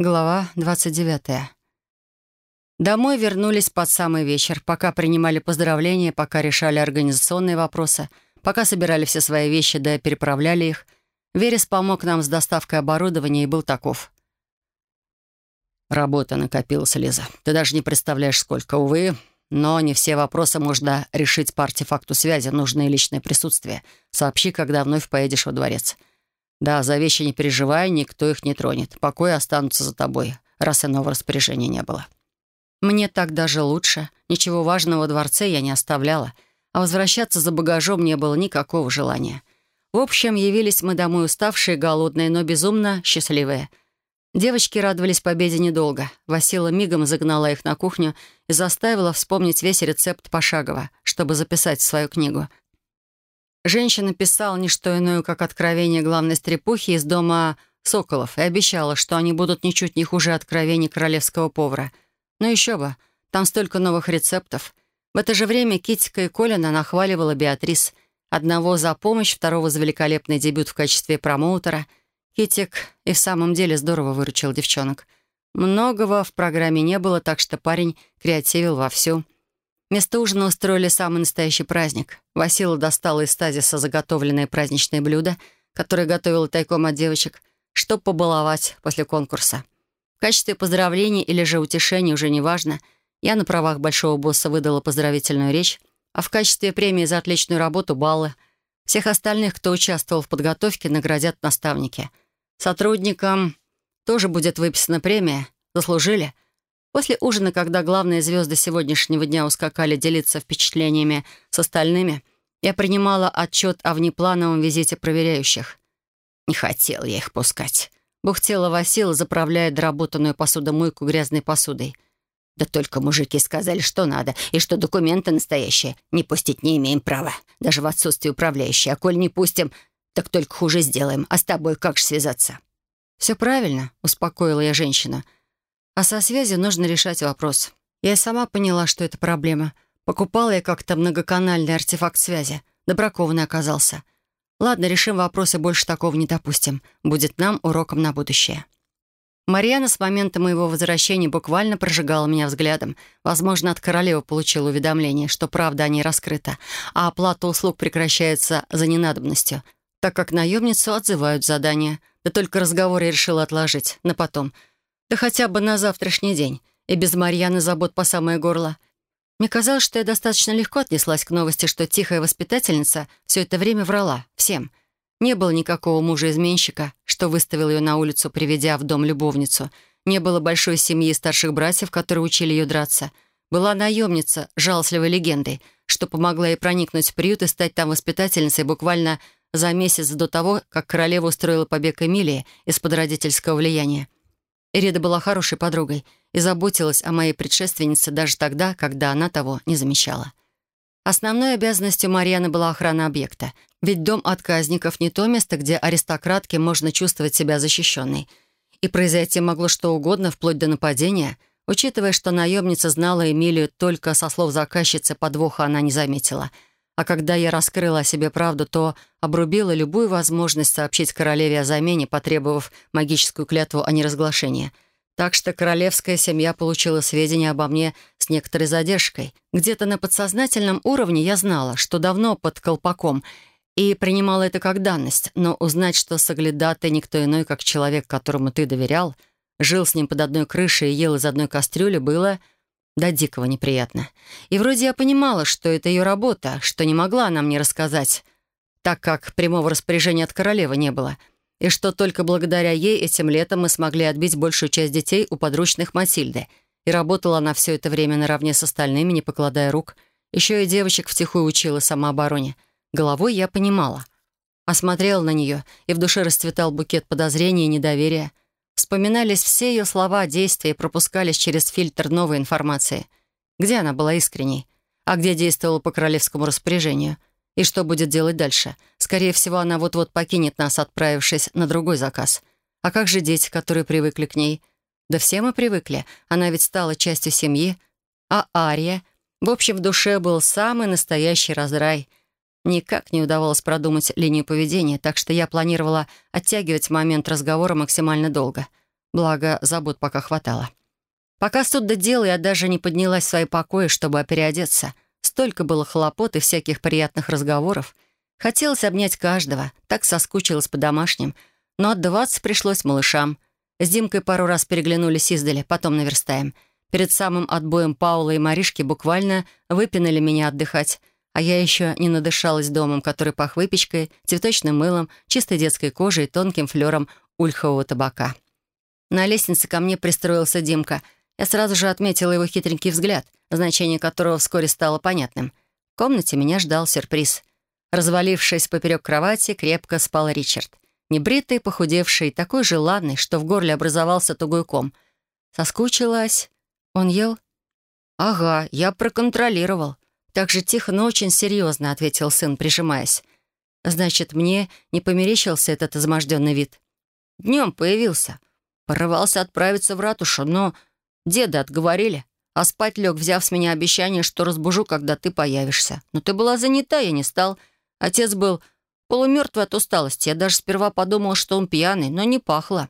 Глава 29. Домой вернулись под самый вечер, пока принимали поздравления, пока решали организационные вопросы, пока собирали все свои вещи да переправляли их. Верес помог нам с доставкой оборудования и был таков. Работа накопилась, Лиза. Ты даже не представляешь, сколько. Увы, но не все вопросы можно решить по артефакту связи. Нужно и личное присутствие. Сообщи, когда вновь поедешь во дворец. Да, за вещи не переживай, никто их не тронет. Покои останутся за тобой, раз иного распоряжения не было. Мне так даже лучше. Ничего важного во дворце я не оставляла, а возвращаться за багажом не было никакого желания. В общем, явились мы домой уставшие, голодные, но безумно счастливые. Девочки радовались победе недолго. Васила мигом загнала их на кухню и заставила вспомнить весь рецепт пошагово, чтобы записать в свою книгу — Женщина писала не что иное, как откровение главной стрепухи из дома Соколов и обещала, что они будут ничуть не хуже откровений королевского повара. Но еще бы, там столько новых рецептов. В это же время Китика и Колина нахваливала Беатрис. Одного за помощь, второго за великолепный дебют в качестве промоутера. Китик и в самом деле здорово выручил девчонок. Многого в программе не было, так что парень креативил вовсю. Вместо ужина устроили самый настоящий праздник. Васила достала из стазиса заготовленные праздничные блюда, которые готовила тайком от девочек, чтобы побаловать после конкурса. В качестве поздравлений или же утешения, уже неважно, я на правах большого босса выдала поздравительную речь, а в качестве премии за отличную работу — баллы. Всех остальных, кто участвовал в подготовке, наградят наставники. Сотрудникам тоже будет выписана премия. Заслужили — После ужина, когда главные звезды сегодняшнего дня ускакали делиться впечатлениями с остальными, я принимала отчет о внеплановом визите проверяющих. Не хотел я их пускать. Бухтела Васила, заправляя доработанную посудомойку грязной посудой. Да только мужики сказали, что надо, и что документы настоящие. Не пустить не имеем права, даже в отсутствии управляющей. А коль не пустим, так только хуже сделаем. А с тобой как же связаться? «Все правильно», — успокоила я женщину. — а со связью нужно решать вопрос. Я и сама поняла, что это проблема. Покупала я как-то многоканальный артефакт связи. Добракованный оказался. Ладно, решим вопрос и больше такого не допустим. Будет нам уроком на будущее. Марьяна с момента моего возвращения буквально прожигала меня взглядом. Возможно, от королевы получила уведомление, что правда о ней раскрыта, а оплата услуг прекращается за ненадобностью, так как наемницу отзывают задание. Да только разговоры я решила отложить на потом — да хотя бы на завтрашний день. И без Марьяны забот по самое горло. Мне казалось, что я достаточно легко отнеслась к новости, что тихая воспитательница все это время врала. Всем. Не было никакого мужа-изменщика, что выставил ее на улицу, приведя в дом любовницу. Не было большой семьи старших братьев, которые учили ее драться. Была наемница, жалостливой легендой, что помогла ей проникнуть в приют и стать там воспитательницей буквально за месяц до того, как королева устроила побег Эмилии из-под родительского влияния. Эрида была хорошей подругой и заботилась о моей предшественнице даже тогда, когда она того не замечала. Основной обязанностью Марьяны была охрана объекта, ведь дом отказников не то место, где аристократке можно чувствовать себя защищенной. И произойти могло что угодно, вплоть до нападения, учитывая, что наемница знала Эмилию только со слов заказчицы, подвоха она не заметила — а когда я раскрыла о себе правду, то обрубила любую возможность сообщить королеве о замене, потребовав магическую клятву о неразглашении. Так что королевская семья получила сведения обо мне с некоторой задержкой. Где-то на подсознательном уровне я знала, что давно под колпаком, и принимала это как данность, но узнать, что соглядатый никто иной, как человек, которому ты доверял, жил с ним под одной крышей и ел из одной кастрюли, было до дикого неприятно. И вроде я понимала, что это ее работа, что не могла она мне рассказать, так как прямого распоряжения от королевы не было, и что только благодаря ей этим летом мы смогли отбить большую часть детей у подручных Матильды. И работала она все это время наравне с остальными, не покладая рук. Еще и девочек втихую учила самообороне. Головой я понимала. Осмотрела на нее, и в душе расцветал букет подозрений и недоверия — Вспоминались все ее слова, действия пропускались через фильтр новой информации. Где она была искренней? А где действовала по королевскому распоряжению? И что будет делать дальше? Скорее всего, она вот-вот покинет нас, отправившись на другой заказ. А как же дети, которые привыкли к ней? Да все мы привыкли. Она ведь стала частью семьи. А Ария? В общем, в душе был самый настоящий раздрай. Никак не удавалось продумать линию поведения, так что я планировала оттягивать момент разговора максимально долго. Благо, забот пока хватало. Пока суд до дела, я даже не поднялась в свои покои, чтобы переодеться. Столько было хлопот и всяких приятных разговоров. Хотелось обнять каждого, так соскучилась по домашним. Но отдаваться пришлось малышам. С Димкой пару раз переглянулись издали, потом наверстаем. Перед самым отбоем Паула и Маришки буквально выпинали меня отдыхать, а я еще не надышалась домом, который пах выпечкой, цветочным мылом, чистой детской кожей и тонким флером ульхового табака. На лестнице ко мне пристроился Димка. Я сразу же отметила его хитренький взгляд, значение которого вскоре стало понятным. В комнате меня ждал сюрприз. Развалившись поперек кровати, крепко спал Ричард. Небритый, похудевший, такой желанный, что в горле образовался тугой ком. Соскучилась. Он ел? «Ага, я проконтролировал». Так же тихо, но очень серьезно, ответил сын, прижимаясь. «Значит, мне не померещился этот изможденный вид?» «Днем появился. Порывался отправиться в ратушу, но деда отговорили, а спать лег, взяв с меня обещание, что разбужу, когда ты появишься. Но ты была занята, я не стал. Отец был полумертвый от усталости. Я даже сперва подумала, что он пьяный, но не пахло».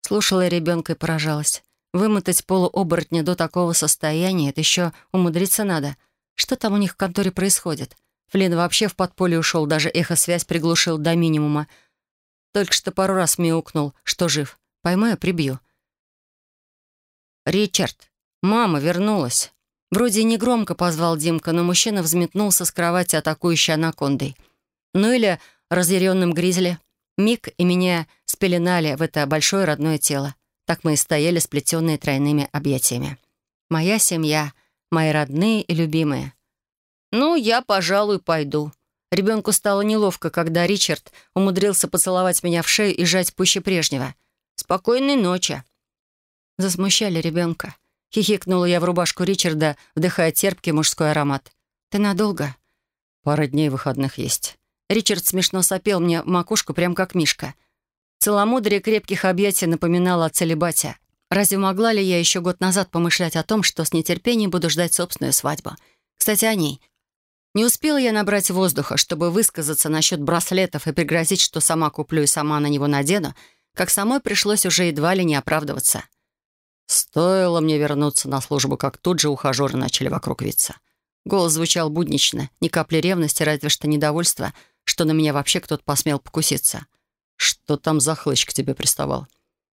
Слушала ребенка и поражалась. Вымотать полуоборотня до такого состояния — это еще умудриться надо. Что там у них в конторе происходит? Флин вообще в подполье ушел, даже эхосвязь приглушил до минимума. Только что пару раз мяукнул, что жив. Поймаю, прибью. «Ричард, мама вернулась». Вроде негромко позвал Димка, но мужчина взметнулся с кровати, атакующей анакондой. Ну или разъяренным гризли. Миг и меня спеленали в это большое родное тело. Так мы и стояли, сплетенные тройными объятиями. Моя семья, мои родные и любимые. «Ну, я, пожалуй, пойду». Ребенку стало неловко, когда Ричард умудрился поцеловать меня в шею и жать пуще прежнего. «Спокойной ночи». Засмущали ребенка. Хихикнула я в рубашку Ричарда, вдыхая терпкий мужской аромат. «Ты надолго?» «Пара дней выходных есть». Ричард смешно сопел мне макушку, прям как Мишка. Целомудрие крепких объятий напоминало о целебате. Разве могла ли я еще год назад помышлять о том, что с нетерпением буду ждать собственную свадьбу? Кстати, о ней. Не успела я набрать воздуха, чтобы высказаться насчет браслетов и пригрозить, что сама куплю и сама на него надену, как самой пришлось уже едва ли не оправдываться. Стоило мне вернуться на службу, как тут же ухажеры начали вокруг виться. Голос звучал буднично, ни капли ревности, разве что недовольство, что на меня вообще кто-то посмел покуситься. «Что там за хлыщ к тебе приставал?»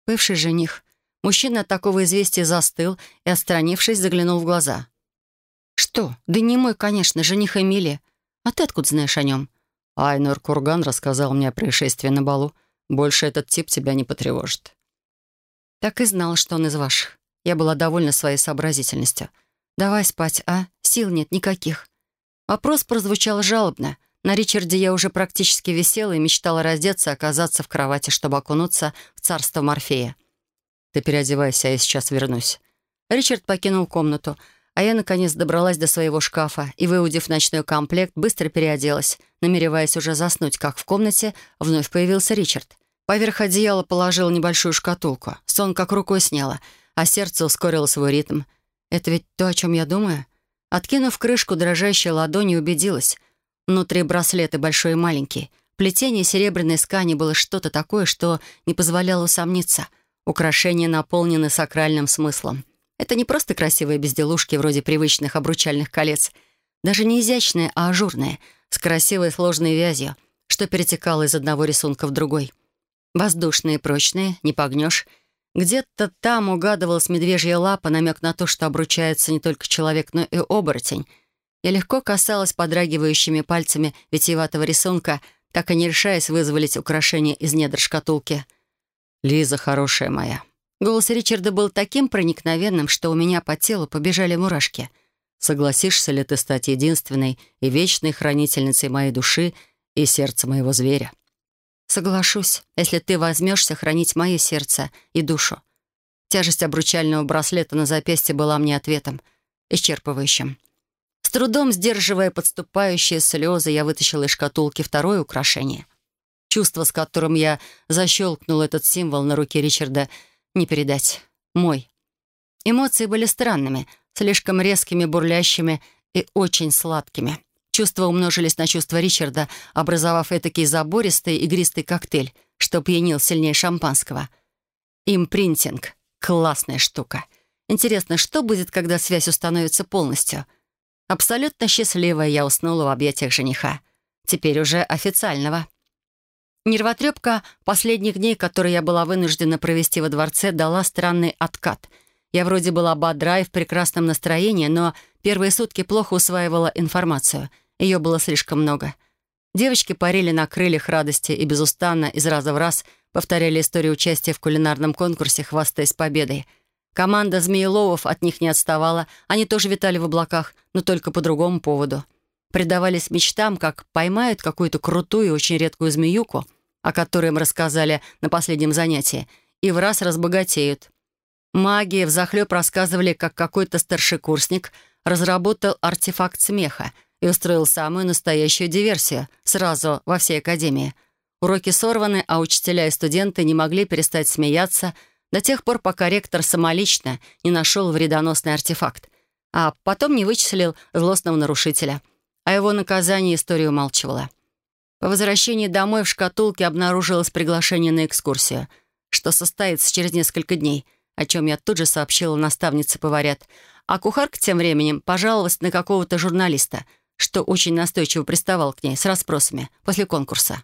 Бывший жених. Мужчина от такого известия застыл и, отстранившись, заглянул в глаза. «Что? Да не мой, конечно, жених Эмили. А ты откуда знаешь о нем?» Айнор Курган рассказал мне о происшествии на балу. Больше этот тип тебя не потревожит. Так и знал, что он из ваших. Я была довольна своей сообразительностью. «Давай спать, а? Сил нет никаких». Вопрос прозвучал жалобно — на Ричарде я уже практически висела и мечтала раздеться и оказаться в кровати, чтобы окунуться в царство Морфея. «Ты переодевайся, а я сейчас вернусь». Ричард покинул комнату, а я, наконец, добралась до своего шкафа и, выудив ночной комплект, быстро переоделась, намереваясь уже заснуть, как в комнате вновь появился Ричард. Поверх одеяла положил небольшую шкатулку. Сон как рукой сняла, а сердце ускорило свой ритм. Это ведь то, о чем я думаю? Откинув крышку, дрожащей ладони убедилась — Внутри браслеты большой и маленький. Плетение серебряной скани было что-то такое, что не позволяло усомниться. Украшения наполнены сакральным смыслом. Это не просто красивые безделушки вроде привычных обручальных колец. Даже не изящные, а ажурные, с красивой сложной вязью, что перетекало из одного рисунка в другой. Воздушные, прочные, не погнешь. Где-то там угадывалась медвежья лапа, намек на то, что обручается не только человек, но и оборотень — я легко касалась подрагивающими пальцами витиеватого рисунка, так и не решаясь вызволить украшение из недр шкатулки. «Лиза, хорошая моя». Голос Ричарда был таким проникновенным, что у меня по телу побежали мурашки. «Согласишься ли ты стать единственной и вечной хранительницей моей души и сердца моего зверя?» «Соглашусь, если ты возьмешься хранить мое сердце и душу». Тяжесть обручального браслета на запястье была мне ответом, исчерпывающим трудом сдерживая подступающие слезы, я вытащила из шкатулки второе украшение. Чувство, с которым я защелкнул этот символ на руке Ричарда, не передать. Мой. Эмоции были странными, слишком резкими, бурлящими и очень сладкими. Чувства умножились на чувства Ричарда, образовав этакий забористый игристый коктейль, что пьянил сильнее шампанского. Импринтинг. Классная штука. Интересно, что будет, когда связь установится полностью? Абсолютно счастливая я уснула в объятиях жениха. Теперь уже официального. Нервотрепка последних дней, которые я была вынуждена провести во дворце, дала странный откат. Я вроде была бодра и в прекрасном настроении, но первые сутки плохо усваивала информацию. Ее было слишком много. Девочки парили на крыльях радости и безустанно из раза в раз повторяли историю участия в кулинарном конкурсе, хвастаясь победой. Команда Змееловов от них не отставала, они тоже витали в облаках, но только по другому поводу. Предавались мечтам, как поймают какую-то крутую и очень редкую змеюку, о которой им рассказали на последнем занятии, и в раз разбогатеют. Маги взахлеб рассказывали, как какой-то старшекурсник разработал артефакт смеха — и устроил самую настоящую диверсию сразу во всей академии. Уроки сорваны, а учителя и студенты не могли перестать смеяться до тех пор, пока ректор самолично не нашел вредоносный артефакт, а потом не вычислил злостного нарушителя. О его наказании история умалчивала. По возвращении домой в шкатулке обнаружилось приглашение на экскурсию, что состоится через несколько дней, о чем я тут же сообщила наставнице поварят, а кухарка тем временем пожаловалась на какого-то журналиста — что очень настойчиво приставал к ней с расспросами после конкурса.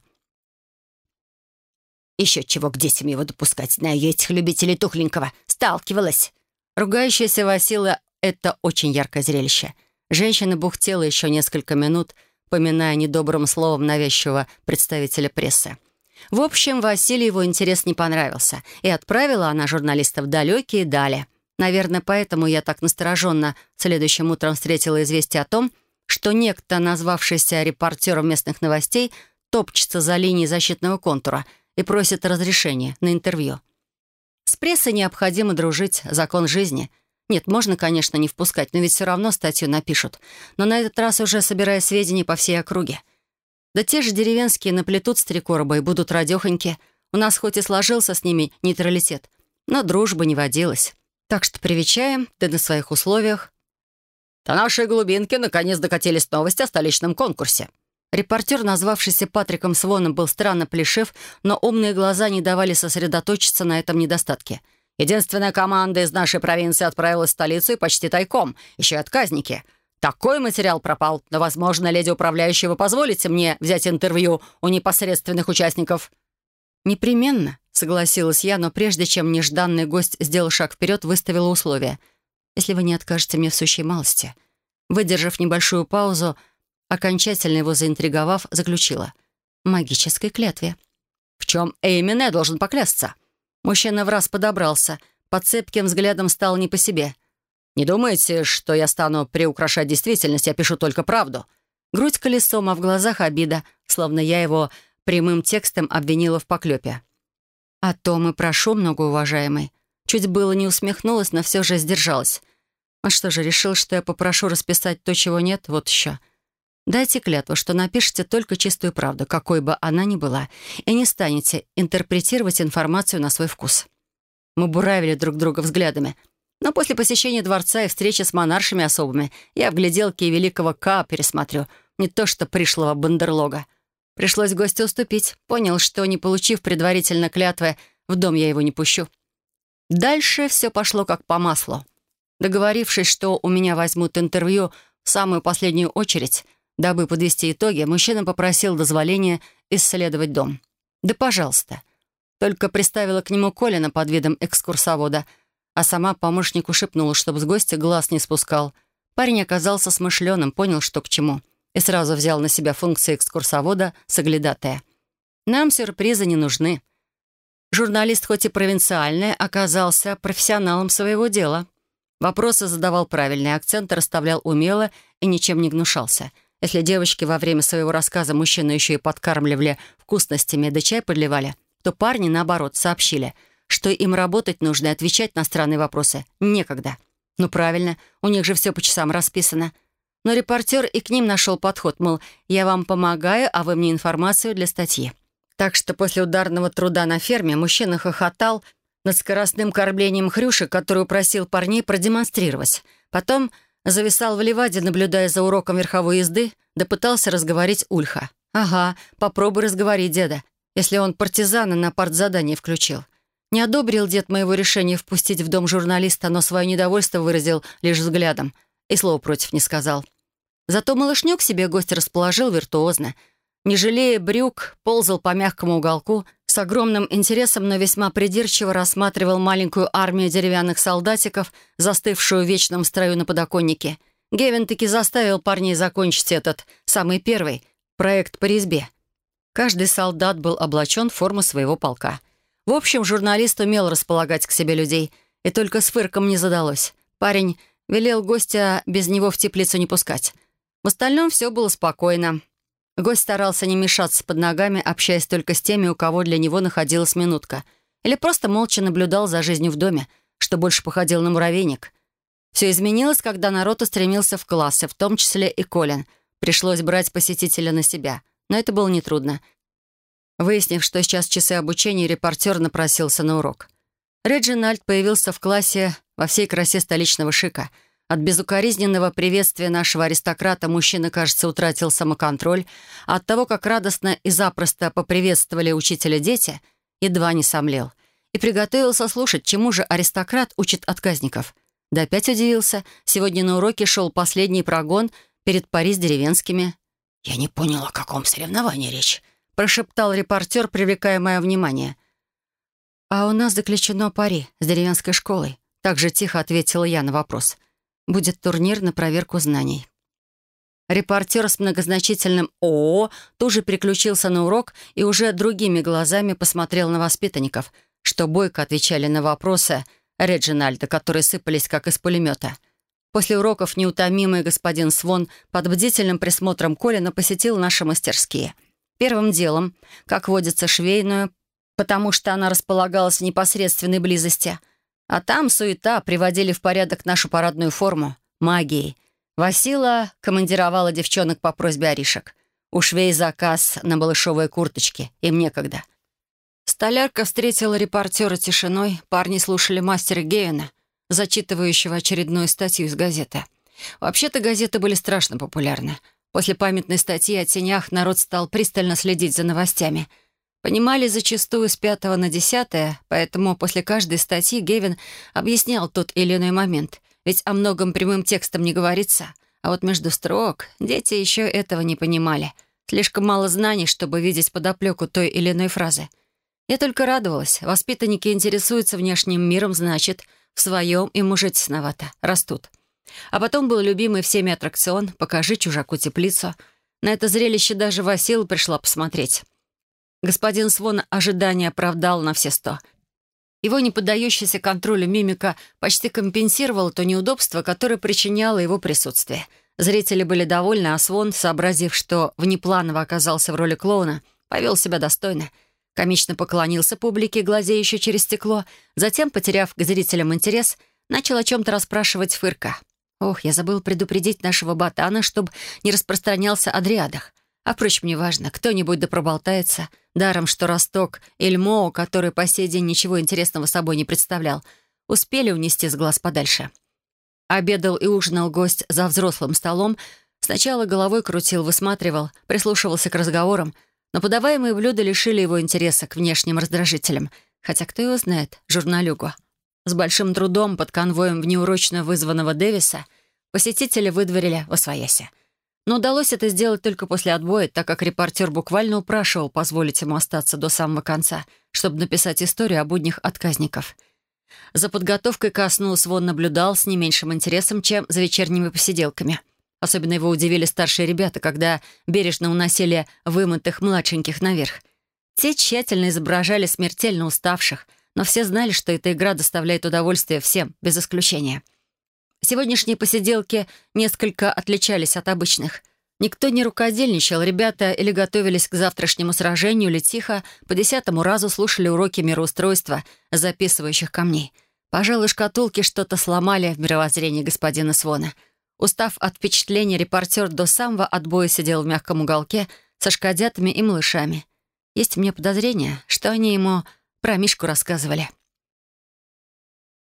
«Еще чего к детям его допускать, знаю я этих любителей тухленького. Сталкивалась!» Ругающаяся Васила — это очень яркое зрелище. Женщина бухтела еще несколько минут, поминая недобрым словом навязчивого представителя прессы. В общем, Василию интерес не понравился, и отправила она журналистов далекие дали. Наверное, поэтому я так настороженно следующим утром встретила известие о том, что некто, назвавшийся репортером местных новостей, топчется за линией защитного контура и просит разрешения на интервью. С прессой необходимо дружить, закон жизни. Нет, можно, конечно, не впускать, но ведь все равно статью напишут. Но на этот раз уже собирая сведения по всей округе. Да те же деревенские наплетут с три короба и будут радехоньки. У нас хоть и сложился с ними нейтралитет, но дружба не водилась. Так что привечаем, ты на своих условиях, до нашей глубинки наконец докатились новости о столичном конкурсе. Репортер, назвавшийся Патриком Своном, был странно плешив, но умные глаза не давали сосредоточиться на этом недостатке. Единственная команда из нашей провинции отправилась в столицу и почти тайком, еще и отказники. Такой материал пропал, но, возможно, леди управляющая, вы позволите мне взять интервью у непосредственных участников?» «Непременно», — согласилась я, но прежде чем нежданный гость сделал шаг вперед, выставила условия — если вы не откажете мне в сущей малости». Выдержав небольшую паузу, окончательно его заинтриговав, заключила. «Магической клятве». «В чем именно я должен поклясться?» Мужчина в раз подобрался, под цепким взглядом стал не по себе. «Не думаете, что я стану приукрашать действительность, я пишу только правду?» Грудь колесом, а в глазах обида, словно я его прямым текстом обвинила в поклепе. «О том и прошу, многоуважаемый». Чуть было не усмехнулась, но все же сдержалась. А что же, решил, что я попрошу расписать то, чего нет? Вот еще. Дайте клятву, что напишите только чистую правду, какой бы она ни была, и не станете интерпретировать информацию на свой вкус. Мы буравили друг друга взглядами. Но после посещения дворца и встречи с монаршими особами я в гляделке великого К пересмотрю, не то что пришлого бандерлога. Пришлось гостю уступить. Понял, что, не получив предварительно клятвы, в дом я его не пущу. Дальше все пошло как по маслу. Договорившись, что у меня возьмут интервью в самую последнюю очередь, дабы подвести итоги, мужчина попросил дозволения исследовать дом. «Да, пожалуйста». Только приставила к нему Колина под видом экскурсовода, а сама помощнику шепнула, чтобы с гостя глаз не спускал. Парень оказался смышленым, понял, что к чему, и сразу взял на себя функции экскурсовода соглядатая. Нам сюрпризы не нужны. Журналист, хоть и провинциальный, оказался профессионалом своего дела — Вопросы задавал правильный, акцент расставлял умело и ничем не гнушался. Если девочки во время своего рассказа мужчину еще и подкармливали вкусностями да чай подливали, то парни, наоборот, сообщили, что им работать нужно и отвечать на странные вопросы некогда. Ну правильно, у них же все по часам расписано. Но репортер и к ним нашел подход, мол, я вам помогаю, а вы мне информацию для статьи. Так что после ударного труда на ферме мужчина хохотал над скоростным кормлением Хрюши, которую просил парней продемонстрировать. Потом зависал в леваде, наблюдая за уроком верховой езды, да пытался разговорить Ульха. «Ага, попробуй разговорить деда, если он партизана на партзадание включил. Не одобрил дед моего решения впустить в дом журналиста, но свое недовольство выразил лишь взглядом и слова против не сказал. Зато малышню к себе гость расположил виртуозно. Не жалея брюк, ползал по мягкому уголку, с огромным интересом, но весьма придирчиво рассматривал маленькую армию деревянных солдатиков, застывшую в вечном строю на подоконнике. Гевин таки заставил парней закончить этот, самый первый, проект по резьбе. Каждый солдат был облачен в форму своего полка — в общем, журналист умел располагать к себе людей, и только с фырком не задалось. Парень велел гостя без него в теплицу не пускать. В остальном все было спокойно. Гость старался не мешаться под ногами, общаясь только с теми, у кого для него находилась минутка. Или просто молча наблюдал за жизнью в доме, что больше походил на муравейник. Все изменилось, когда народ устремился в классы, в том числе и Колин. Пришлось брать посетителя на себя. Но это было нетрудно. Выяснив, что сейчас часы обучения, репортер напросился на урок. Реджинальд появился в классе во всей красе столичного шика. От безукоризненного приветствия нашего аристократа мужчина, кажется, утратил самоконтроль, а от того, как радостно и запросто поприветствовали учителя дети, едва не сомлел. И приготовился слушать, чему же аристократ учит отказников. Да опять удивился. Сегодня на уроке шел последний прогон перед Пари с деревенскими. «Я не понял, о каком соревновании речь», прошептал репортер, привлекая мое внимание. «А у нас заключено пари с деревенской школой», так же тихо ответила я на вопрос. «Будет турнир на проверку знаний». Репортер с многозначительным «ООО» тоже переключился на урок и уже другими глазами посмотрел на воспитанников, что бойко отвечали на вопросы Реджинальда, которые сыпались как из пулемета. После уроков неутомимый господин Свон под бдительным присмотром Колина посетил наши мастерские — Первым делом, как водится, швейную, потому что она располагалась в непосредственной близости. А там суета, приводили в порядок нашу парадную форму, магией. Васила командировала девчонок по просьбе Аришек. У заказ на балышовые курточки, им некогда. Столярка встретила репортера тишиной, парни слушали мастера Гейна, зачитывающего очередную статью из газеты. Вообще-то газеты были страшно популярны — После памятной статьи о тенях народ стал пристально следить за новостями. Понимали зачастую с пятого на десятое, поэтому после каждой статьи Гевин объяснял тот или иной момент. Ведь о многом прямым текстом не говорится. А вот между строк дети еще этого не понимали. Слишком мало знаний, чтобы видеть подоплеку той или иной фразы. Я только радовалась. Воспитанники интересуются внешним миром, значит, в своем им уже тесновато, растут. А потом был любимый всеми аттракцион «Покажи чужаку теплицу». На это зрелище даже Васила пришла посмотреть. Господин Свон ожидания оправдал на все сто. Его неподдающаяся контролю мимика почти компенсировала то неудобство, которое причиняло его присутствие. Зрители были довольны, а Свон, сообразив, что внепланово оказался в роли клоуна, повел себя достойно. Комично поклонился публике, глазеющей через стекло, затем, потеряв к зрителям интерес, начал о чем-то расспрашивать Фырка. Ох, я забыл предупредить нашего ботана, чтобы не распространялся о дриадах. А, впрочем, неважно, кто-нибудь да проболтается. Даром, что Росток и Льмо, который по сей день ничего интересного собой не представлял, успели унести с глаз подальше. Обедал и ужинал гость за взрослым столом, сначала головой крутил, высматривал, прислушивался к разговорам, но подаваемые блюда лишили его интереса к внешним раздражителям, хотя кто его знает, журналюгу. С большим трудом под конвоем внеурочно вызванного Дэвиса посетители выдворили во своясе. Но удалось это сделать только после отбоя, так как репортер буквально упрашивал позволить ему остаться до самого конца, чтобы написать историю о буднях отказников. За подготовкой ко сну Свон наблюдал с не меньшим интересом, чем за вечерними посиделками. Особенно его удивили старшие ребята, когда бережно уносили вымытых младшеньких наверх. Те тщательно изображали смертельно уставших — но все знали, что эта игра доставляет удовольствие всем, без исключения. Сегодняшние посиделки несколько отличались от обычных. Никто не рукодельничал, ребята или готовились к завтрашнему сражению, или тихо по десятому разу слушали уроки мироустройства записывающих камней. Пожалуй, шкатулки что-то сломали в мировоззрении господина Свона. Устав от впечатления, репортер до самого отбоя сидел в мягком уголке со шкадятами и малышами. Есть меня подозрение, что они ему про Мишку рассказывали.